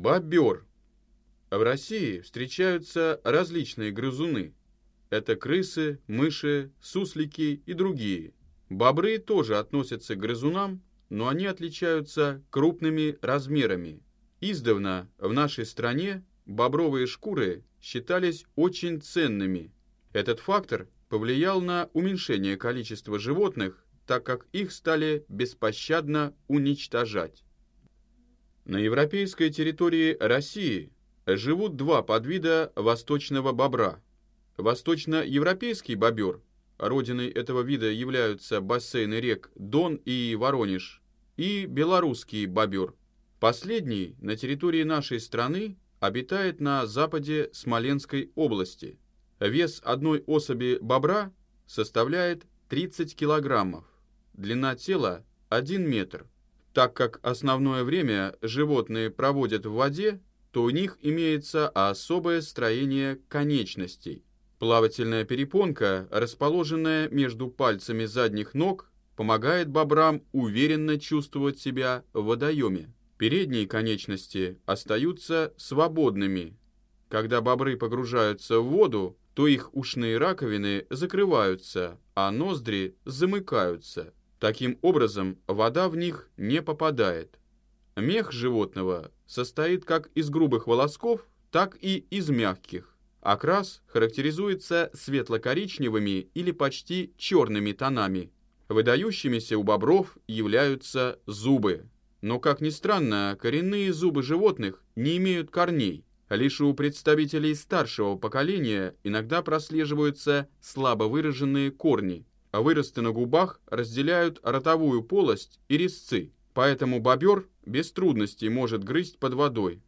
Бобер. В России встречаются различные грызуны. Это крысы, мыши, суслики и другие. Бобры тоже относятся к грызунам, но они отличаются крупными размерами. Издавна в нашей стране бобровые шкуры считались очень ценными. Этот фактор повлиял на уменьшение количества животных, так как их стали беспощадно уничтожать. На европейской территории России живут два подвида восточного бобра. Восточноевропейский бобер, родиной этого вида являются бассейны рек Дон и Воронеж, и белорусский бобер. Последний на территории нашей страны обитает на западе Смоленской области. Вес одной особи бобра составляет 30 килограммов, длина тела 1 метр. Так как основное время животные проводят в воде, то у них имеется особое строение конечностей. Плавательная перепонка, расположенная между пальцами задних ног, помогает бобрам уверенно чувствовать себя в водоеме. Передние конечности остаются свободными. Когда бобры погружаются в воду, то их ушные раковины закрываются, а ноздри замыкаются. Таким образом, вода в них не попадает. Мех животного состоит как из грубых волосков, так и из мягких. Окрас характеризуется светло-коричневыми или почти черными тонами. Выдающимися у бобров являются зубы. Но, как ни странно, коренные зубы животных не имеют корней. Лишь у представителей старшего поколения иногда прослеживаются слабо выраженные корни – а выросты на губах разделяют ротовую полость и резцы, поэтому бобер без трудностей может грызть под водой.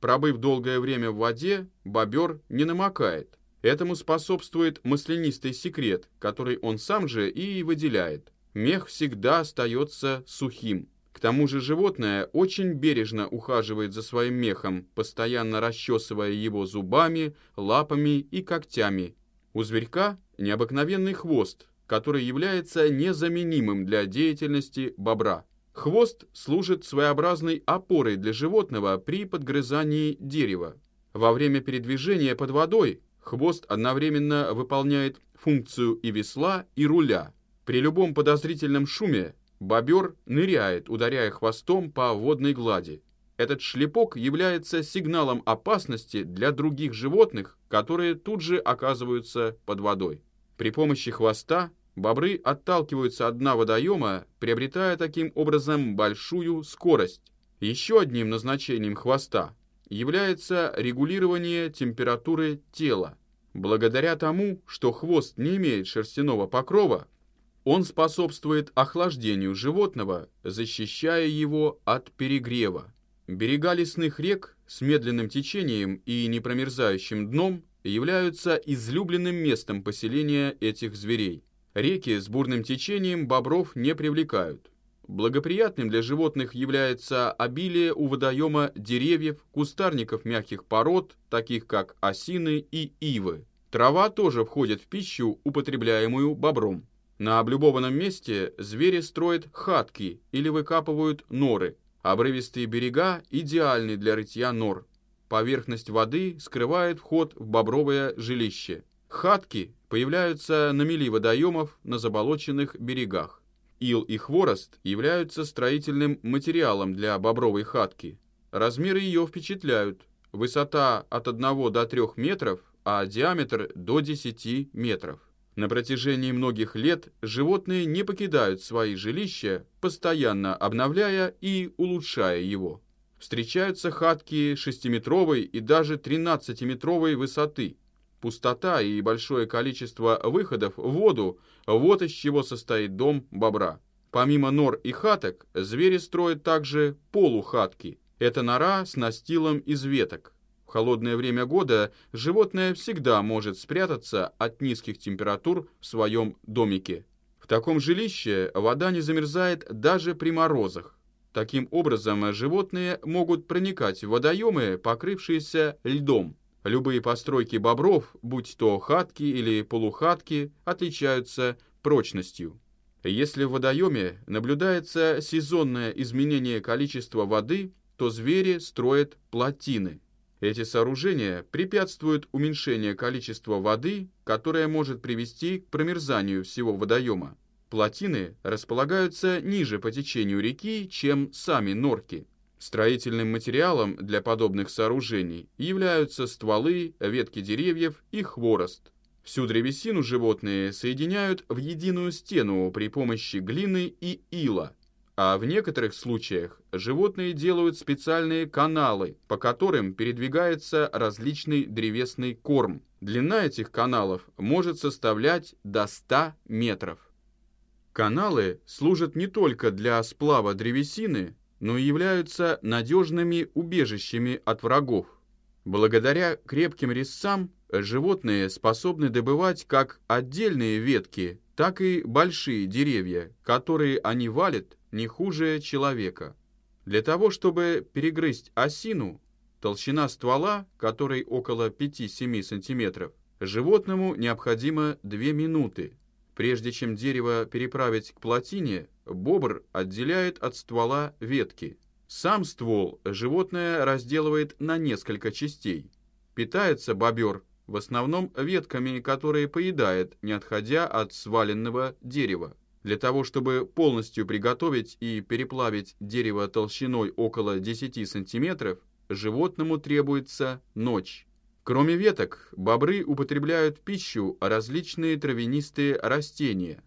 Пробыв долгое время в воде, бобер не намокает. Этому способствует маслянистый секрет, который он сам же и выделяет. Мех всегда остается сухим. К тому же животное очень бережно ухаживает за своим мехом, постоянно расчесывая его зубами, лапами и когтями. У зверька необыкновенный хвост, который является незаменимым для деятельности бобра. Хвост служит своеобразной опорой для животного при подгрызании дерева. Во время передвижения под водой хвост одновременно выполняет функцию и весла, и руля. При любом подозрительном шуме бобер ныряет, ударяя хвостом по водной глади. Этот шлепок является сигналом опасности для других животных, которые тут же оказываются под водой. При помощи хвоста Бобры отталкиваются от дна водоема, приобретая таким образом большую скорость. Еще одним назначением хвоста является регулирование температуры тела. Благодаря тому, что хвост не имеет шерстяного покрова, он способствует охлаждению животного, защищая его от перегрева. Берега лесных рек с медленным течением и непромерзающим дном являются излюбленным местом поселения этих зверей. Реки с бурным течением бобров не привлекают. Благоприятным для животных является обилие у водоема деревьев, кустарников мягких пород, таких как осины и ивы. Трава тоже входит в пищу, употребляемую бобром. На облюбованном месте звери строят хатки или выкапывают норы. Обрывистые берега идеальны для рытья нор. Поверхность воды скрывает вход в бобровое жилище. Хатки появляются на мели водоемов на заболоченных берегах. Ил и хворост являются строительным материалом для бобровой хатки. Размеры ее впечатляют. Высота от 1 до 3 метров, а диаметр до 10 метров. На протяжении многих лет животные не покидают свои жилища, постоянно обновляя и улучшая его. Встречаются хатки 6-метровой и даже 13-метровой высоты – Пустота и большое количество выходов в воду – вот из чего состоит дом бобра. Помимо нор и хаток, звери строят также полухатки. Это нора с настилом из веток. В холодное время года животное всегда может спрятаться от низких температур в своем домике. В таком жилище вода не замерзает даже при морозах. Таким образом, животные могут проникать в водоемы, покрывшиеся льдом. Любые постройки бобров, будь то хатки или полухатки, отличаются прочностью. Если в водоеме наблюдается сезонное изменение количества воды, что звери строят плотины. Эти сооружения препятствуют уменьшению количества воды, которое может привести к промерзанию всего водоема. Плотины располагаются ниже по течению реки, чем сами норки. Строительным материалом для подобных сооружений являются стволы, ветки деревьев и хворост. Всю древесину животные соединяют в единую стену при помощи глины и ила – а в некоторых случаях животные делают специальные каналы, по которым передвигается различный древесный корм. Длина этих каналов может составлять до 100 метров. Каналы служат не только для сплава древесины, но и являются надежными убежищами от врагов. Благодаря крепким резцам животные способны добывать как отдельные ветки, так и большие деревья, которые они валят не хуже человека. Для того, чтобы перегрызть осину, толщина ствола, которой около 5-7 см, животному необходимо 2 минуты. Прежде чем дерево переправить к плотине, бобр отделяет от ствола ветки. Сам ствол животное разделывает на несколько частей. Питается бобер в основном ветками, которые поедает, не отходя от сваленного дерева. Для того, чтобы полностью приготовить и переплавить дерево толщиной около 10 см, животному требуется ночь. Кроме веток, бобры употребляют пищу различные травянистые растения.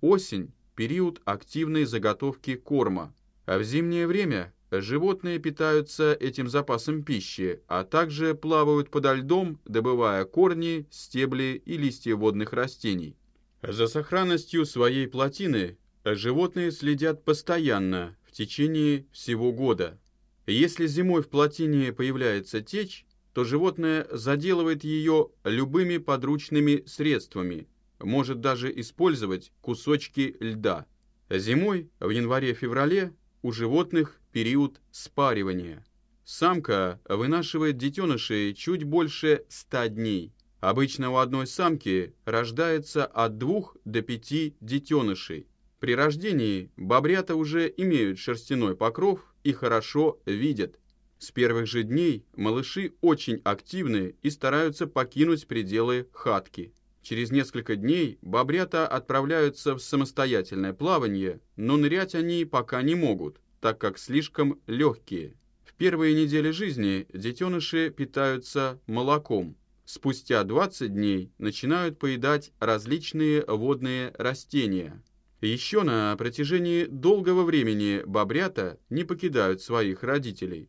Осень – период активной заготовки корма, а в зимнее время животные питаются этим запасом пищи, а также плавают подо льдом, добывая корни, стебли и листья водных растений. За сохранностью своей плотины животные следят постоянно в течение всего года. Если зимой в плотине появляется течь, то животное заделывает ее любыми подручными средствами, может даже использовать кусочки льда. Зимой, в январе-феврале, у животных период спаривания. Самка вынашивает детенышей чуть больше 100 дней. Обычно у одной самки рождается от двух до пяти детенышей. При рождении бобрята уже имеют шерстяной покров и хорошо видят. С первых же дней малыши очень активны и стараются покинуть пределы хатки. Через несколько дней бобрята отправляются в самостоятельное плавание, но нырять они пока не могут, так как слишком легкие. В первые недели жизни детеныши питаются молоком. Спустя 20 дней начинают поедать различные водные растения. Еще на протяжении долгого времени бобрята не покидают своих родителей.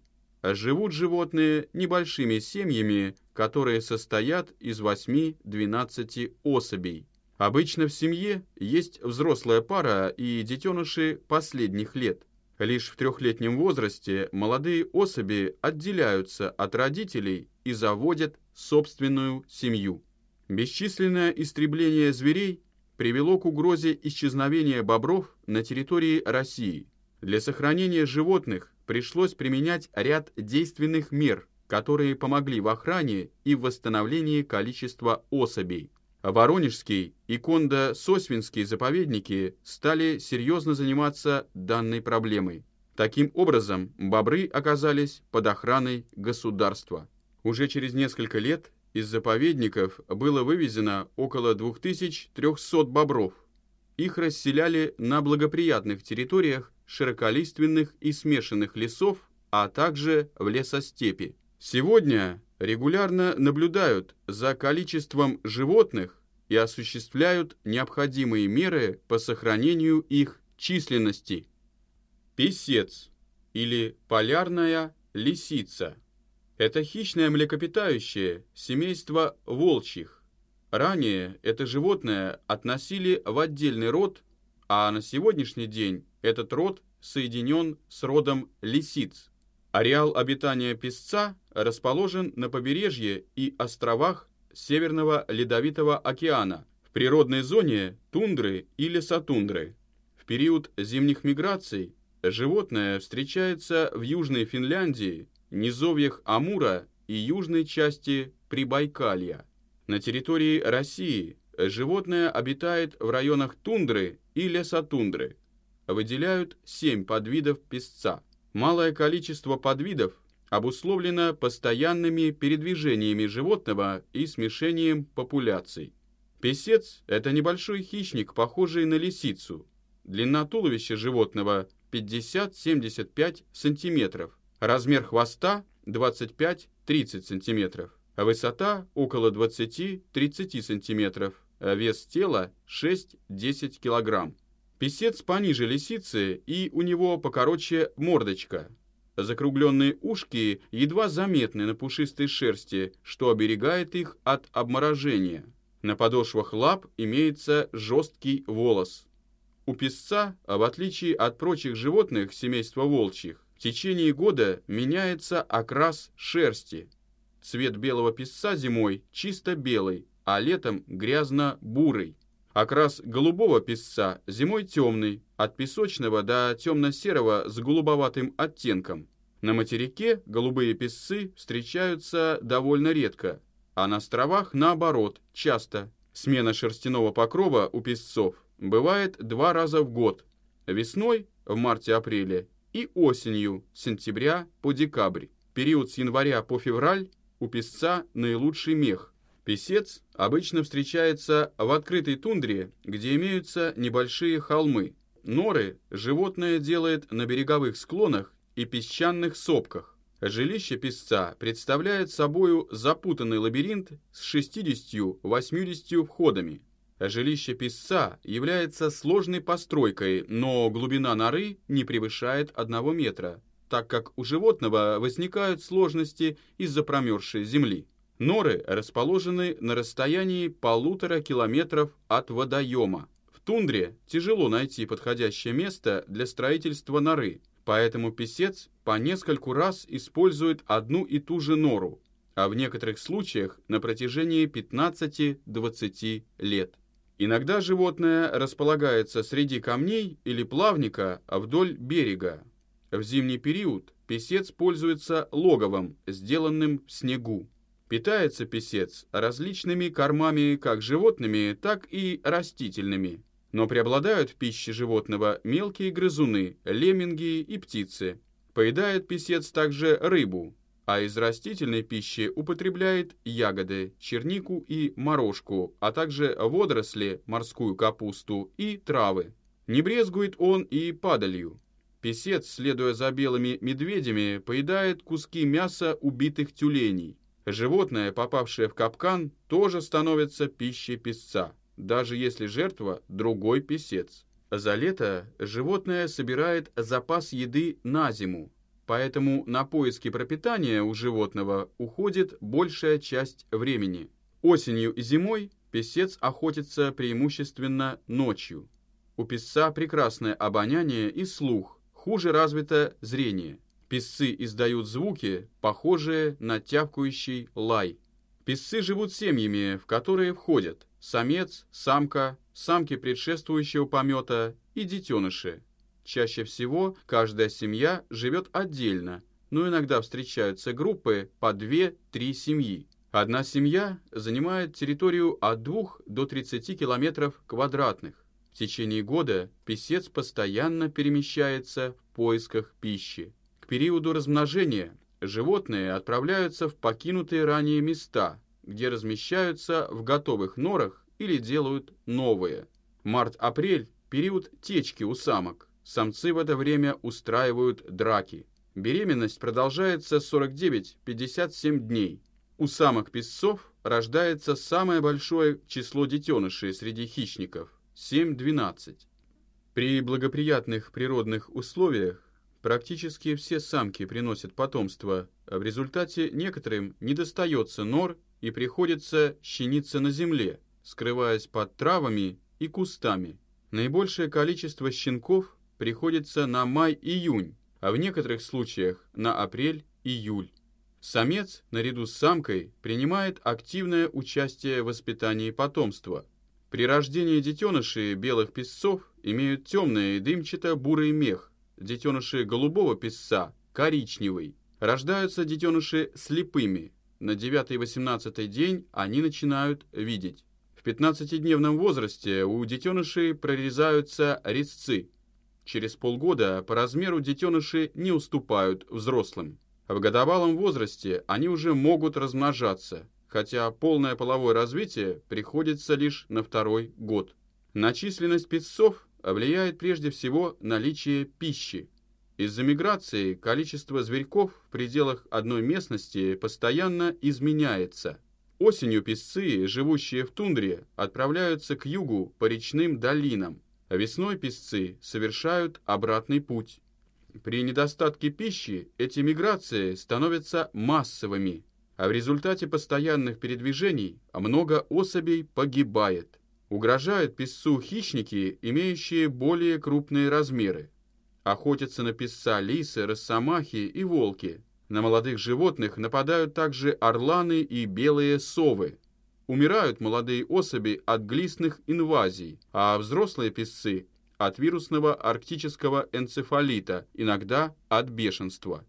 Живут животные небольшими семьями, которые состоят из 8-12 особей. Обычно в семье есть взрослая пара и детеныши последних лет. Лишь в трехлетнем возрасте молодые особи отделяются от родителей и заводят собственную семью. Бесчисленное истребление зверей привело к угрозе исчезновения бобров на территории России. Для сохранения животных пришлось применять ряд действенных мер, которые помогли в охране и в восстановлении количества особей. Воронежский и Кондо-Сосвинский заповедники стали серьезно заниматься данной проблемой. Таким образом, бобры оказались под охраной государства. Уже через несколько лет из заповедников было вывезено около 2300 бобров. Их расселяли на благоприятных территориях широколиственных и смешанных лесов, а также в лесостепи. Сегодня регулярно наблюдают за количеством животных и осуществляют необходимые меры по сохранению их численности. Песец или полярная лисица – это хищное млекопитающее семейство волчьих. Ранее это животное относили в отдельный род, а на сегодняшний день этот род соединен с родом лисиц. Ареал обитания песца расположен на побережье и островах Северного Ледовитого океана, в природной зоне тундры и лесотундры. В период зимних миграций животное встречается в Южной Финляндии, низовьях Амура и южной части Прибайкалья. На территории России животное обитает в районах тундры и лесотундры. Выделяют семь подвидов песца. Малое количество подвидов обусловлено постоянными передвижениями животного и смешением популяций. Песец – это небольшой хищник, похожий на лисицу. Длина туловища животного 50-75 см, размер хвоста 25-30 см, а высота около 20-30 см, вес тела 6-10 кг. Песец пониже лисицы и у него покороче мордочка. Закругленные ушки едва заметны на пушистой шерсти, что оберегает их от обморожения. На подошвах лап имеется жесткий волос. У песца, в отличие от прочих животных семейства волчьих, в течение года меняется окрас шерсти. Цвет белого песца зимой чисто белый, а летом грязно-бурый. Окрас голубого песца зимой темный, от песочного до темно-серого с голубоватым оттенком. На материке голубые песцы встречаются довольно редко, а на островах наоборот, часто. Смена шерстяного покрова у песцов бывает два раза в год. Весной, в марте-апреле, и осенью, с сентября по декабрь. Период с января по февраль у песца наилучший мех – Песец обычно встречается в открытой тундре, где имеются небольшие холмы. Норы животное делает на береговых склонах и песчаных сопках. Жилище песца представляет собою запутанный лабиринт с 60-80 входами. Жилище песца является сложной постройкой, но глубина норы не превышает 1 метра, так как у животного возникают сложности из-за промерзшей земли. Норы расположены на расстоянии полутора километров от водоема. В тундре тяжело найти подходящее место для строительства норы, поэтому писец по нескольку раз использует одну и ту же нору, а в некоторых случаях на протяжении 15-20 лет. Иногда животное располагается среди камней или плавника вдоль берега. В зимний период писец пользуется логовом, сделанным в снегу. Питается писец различными кормами как животными, так и растительными. Но преобладают в пище животного мелкие грызуны, лемминги и птицы. Поедает писец также рыбу, а из растительной пищи употребляет ягоды, чернику и морожку, а также водоросли, морскую капусту и травы. Не брезгует он и падалью. Песец, следуя за белыми медведями, поедает куски мяса убитых тюленей. Животное, попавшее в капкан, тоже становится пищей песца, даже если жертва – другой песец. За лето животное собирает запас еды на зиму, поэтому на поиски пропитания у животного уходит большая часть времени. Осенью и зимой песец охотится преимущественно ночью. У песца прекрасное обоняние и слух, хуже развито зрение – Песцы издают звуки, похожие на тявкающий лай. Песцы живут семьями, в которые входят самец, самка, самки предшествующего помета и детеныши. Чаще всего каждая семья живет отдельно, но иногда встречаются группы по 2-3 семьи. Одна семья занимает территорию от 2 до 30 километров квадратных. В течение года песец постоянно перемещается в поисках пищи. Периоду размножения животные отправляются в покинутые ранее места, где размещаются в готовых норах или делают новые. Март-апрель – период течки у самок. Самцы в это время устраивают драки. Беременность продолжается 49-57 дней. У самок-песцов рождается самое большое число детенышей среди хищников – 7-12. При благоприятных природных условиях Практически все самки приносят потомство, а в результате некоторым не достается нор и приходится щениться на земле, скрываясь под травами и кустами. Наибольшее количество щенков приходится на май-июнь, а в некоторых случаях на апрель-июль. Самец, наряду с самкой, принимает активное участие в воспитании потомства. При рождении детенышей белых песцов имеют темный дымчато-бурый мех, детеныши голубого песца – коричневый. Рождаются детеныши слепыми. На 9-18 день они начинают видеть. В 15-дневном возрасте у детенышей прорезаются резцы. Через полгода по размеру детеныши не уступают взрослым. В годовалом возрасте они уже могут размножаться, хотя полное половое развитие приходится лишь на второй год. На численность песцов влияет прежде всего наличие пищи. Из-за миграции количество зверьков в пределах одной местности постоянно изменяется. Осенью песцы, живущие в тундре, отправляются к югу по речным долинам. Весной песцы совершают обратный путь. При недостатке пищи эти миграции становятся массовыми, а в результате постоянных передвижений много особей погибает. Угрожают песцу хищники, имеющие более крупные размеры. Охотятся на песца лисы, росомахи и волки. На молодых животных нападают также орланы и белые совы. Умирают молодые особи от глистных инвазий, а взрослые песцы от вирусного арктического энцефалита, иногда от бешенства.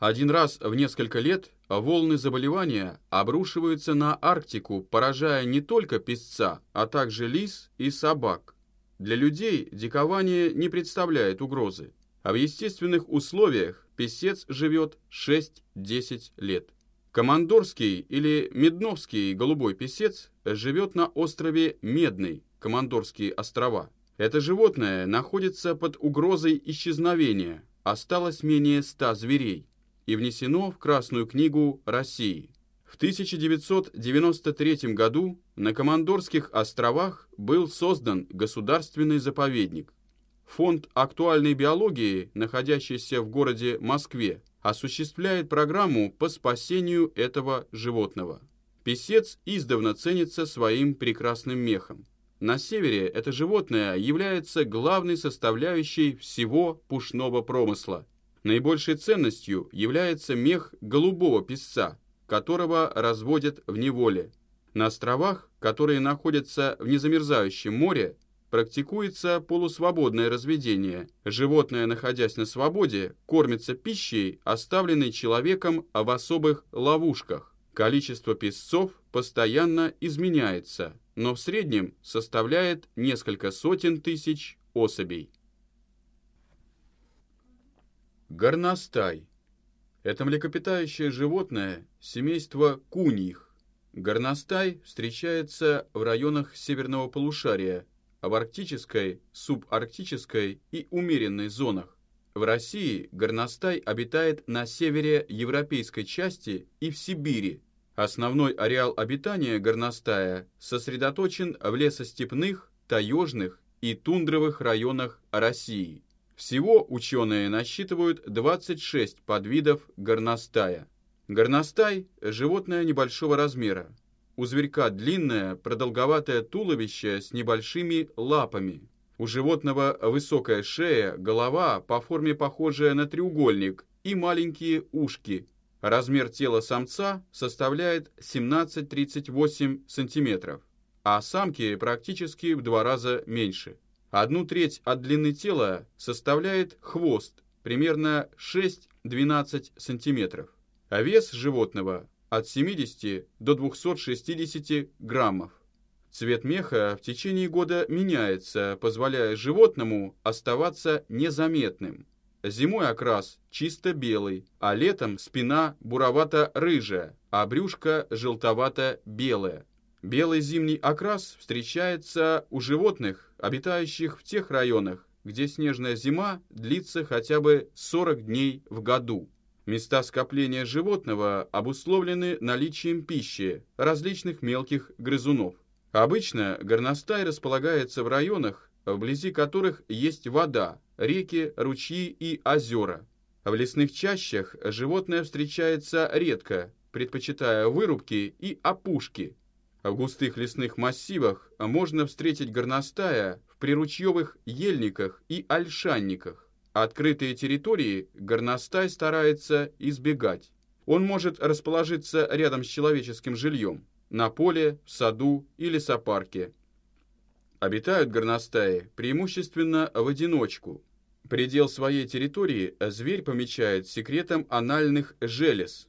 Один раз в несколько лет волны заболевания обрушиваются на Арктику, поражая не только песца, а также лис и собак. Для людей дикование не представляет угрозы, а в естественных условиях песец живет 6-10 лет. Командорский или Медновский голубой песец живет на острове Медный, Командорские острова. Это животное находится под угрозой исчезновения, осталось менее ста зверей, и внесено в Красную книгу России. В 1993 году на Командорских островах был создан государственный заповедник. Фонд актуальной биологии, находящийся в городе Москве, осуществляет программу по спасению этого животного. Песец издавна ценится своим прекрасным мехом. На севере это животное является главной составляющей всего пушного промысла. Наибольшей ценностью является мех голубого песца, которого разводят в неволе. На островах, которые находятся в незамерзающем море, практикуется полусвободное разведение. Животное, находясь на свободе, кормится пищей, оставленной человеком в особых ловушках. Количество песцов постоянно изменяется – но в среднем составляет несколько сотен тысяч особей. Горностай. Это млекопитающее животное семейства куньих. Горностай встречается в районах северного полушария, в арктической, субарктической и умеренной зонах. В России горностай обитает на севере европейской части и в Сибири, Основной ареал обитания горностая сосредоточен в лесостепных, таежных и тундровых районах России. Всего ученые насчитывают 26 подвидов горностая. Горностай – животное небольшого размера. У зверька длинное, продолговатое туловище с небольшими лапами. У животного высокая шея, голова по форме похожая на треугольник и маленькие ушки – Размер тела самца составляет 17-38 см, а самки практически в два раза меньше. Одну треть от длины тела составляет хвост, примерно 6-12 см, а вес животного от 70 до 260 граммов. Цвет меха в течение года меняется, позволяя животному оставаться незаметным. Зимой окрас чисто белый, а летом спина буровато-рыжая, а брюшко желтовато-белое. Белый зимний окрас встречается у животных, обитающих в тех районах, где снежная зима длится хотя бы 40 дней в году. Места скопления животного обусловлены наличием пищи различных мелких грызунов. Обычно горностай располагается в районах, вблизи которых есть вода, реки, ручьи и озера. В лесных чащах животное встречается редко, предпочитая вырубки и опушки. В густых лесных массивах можно встретить горностая в приручьевых ельниках и ольшанниках. Открытые территории горностай старается избегать. Он может расположиться рядом с человеческим жильем, на поле, в саду или лесопарке. Обитают горностаи преимущественно в одиночку, Предел своей территории зверь помечает секретом анальных желез.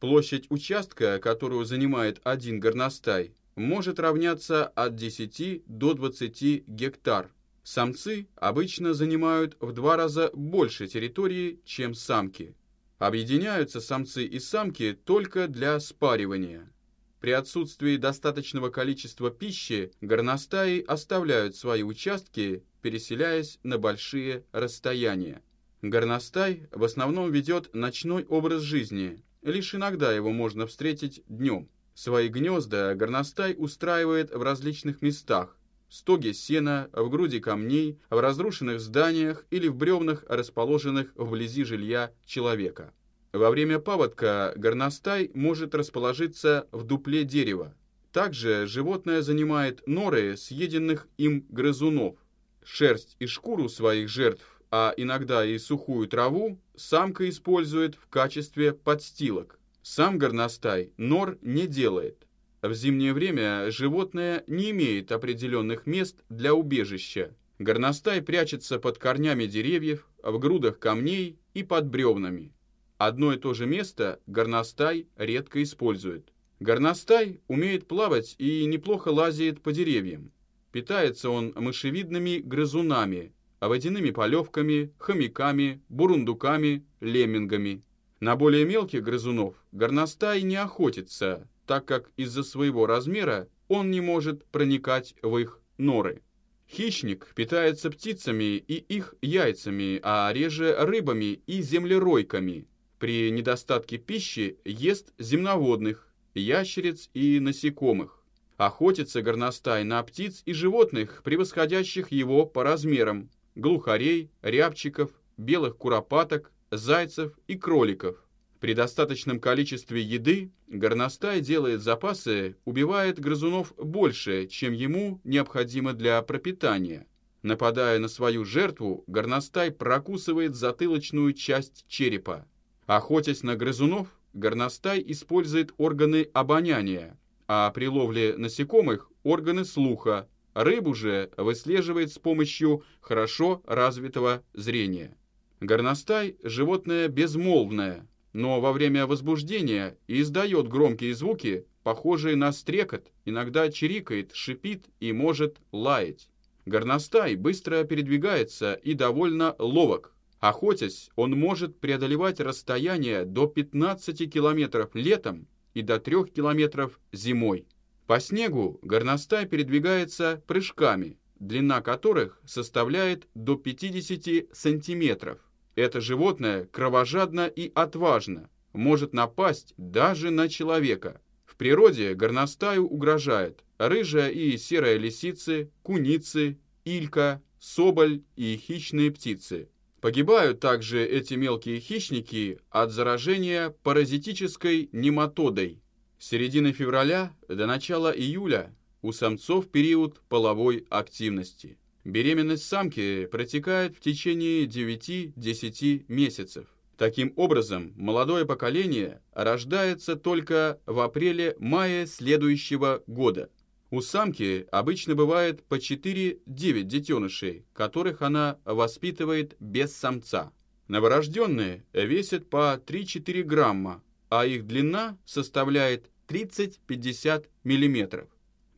Площадь участка, которую занимает один горностай, может равняться от 10 до 20 гектар. Самцы обычно занимают в два раза больше территории, чем самки. Объединяются самцы и самки только для спаривания. При отсутствии достаточного количества пищи горностаи оставляют свои участки, переселяясь на большие расстояния. Горностай в основном ведет ночной образ жизни, лишь иногда его можно встретить днем. Свои гнезда горностай устраивает в различных местах, в стоге сена, в груди камней, в разрушенных зданиях или в бревнах, расположенных вблизи жилья человека. Во время паводка горностай может расположиться в дупле дерева. Также животное занимает норы съеденных им грызунов. Шерсть и шкуру своих жертв, а иногда и сухую траву, самка использует в качестве подстилок. Сам горностай нор не делает. В зимнее время животное не имеет определенных мест для убежища. Горностай прячется под корнями деревьев, в грудах камней и под бревнами. Одно и то же место горностай редко использует. Горностай умеет плавать и неплохо лазит по деревьям. Питается он мышевидными грызунами, водяными полевками, хомяками, бурундуками, леммингами. На более мелких грызунов горностай не охотится, так как из-за своего размера он не может проникать в их норы. Хищник питается птицами и их яйцами, а реже рыбами и землеройками. При недостатке пищи ест земноводных, ящериц и насекомых. Охотится горностай на птиц и животных, превосходящих его по размерам, глухарей, рябчиков, белых куропаток, зайцев и кроликов. При достаточном количестве еды горностай делает запасы, убивает грызунов больше, чем ему необходимо для пропитания. Нападая на свою жертву, горностай прокусывает затылочную часть черепа. Охотясь на грызунов, горностай использует органы обоняния, а при ловле насекомых – органы слуха. Рыбу же выслеживает с помощью хорошо развитого зрения. Горностай – животное безмолвное, но во время возбуждения издает громкие звуки, похожие на стрекот, иногда чирикает, шипит и может лаять. Горностай быстро передвигается и довольно ловок. Охотясь, он может преодолевать расстояние до 15 километров летом и до 3 километров зимой. По снегу горностай передвигается прыжками, длина которых составляет до 50 сантиметров. Это животное кровожадно и отважно, может напасть даже на человека. В природе горностаю угрожает рыжая и серая лисицы, куницы, илька, соболь и хищные птицы. Погибают также эти мелкие хищники от заражения паразитической нематодой. С середины февраля до начала июля у самцов период половой активности. Беременность самки протекает в течение 9-10 месяцев. Таким образом, молодое поколение рождается только в апреле-мае следующего года. У самки обычно бывает по 4-9 детенышей, которых она воспитывает без самца. Новорожденные весят по 3-4 грамма, а их длина составляет 30-50 мм.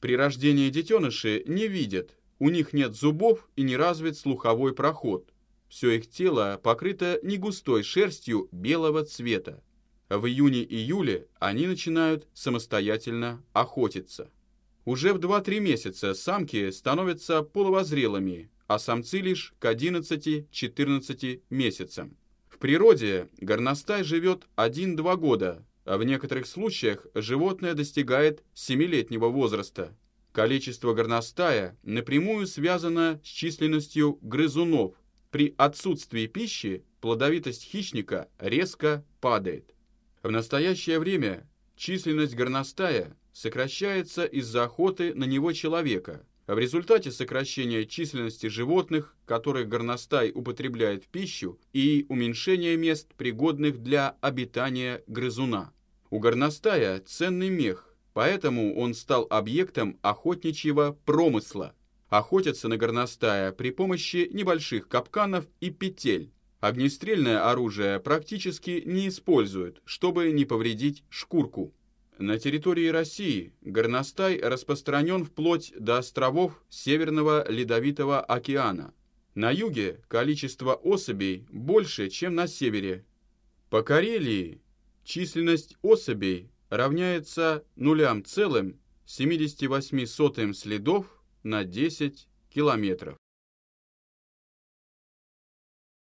При рождении детеныши не видят, у них нет зубов и не развит слуховой проход. Все их тело покрыто негустой шерстью белого цвета. В июне-июле они начинают самостоятельно охотиться. Уже в 2-3 месяца самки становятся полувозрелыми, а самцы лишь к 11-14 месяцам. Природе горностай живет 1-2 года, а в некоторых случаях животное достигает 7-летнего возраста. Количество горностая напрямую связано с численностью грызунов. При отсутствии пищи плодовитость хищника резко падает. В настоящее время численность горностая сокращается из-за охоты на него человека. В результате сокращения численности животных, которых горностай употребляет в пищу, и уменьшения мест, пригодных для обитания грызуна. У горностая ценный мех, Поэтому он стал объектом охотничьего промысла. Охотятся на горностая при помощи небольших капканов и петель. Огнестрельное оружие практически не используют, чтобы не повредить шкурку. На территории России горностай распространен вплоть до островов Северного Ледовитого океана. На юге количество особей больше, чем на севере. По Карелии численность особей равняется 0,78 следов на 10 километров.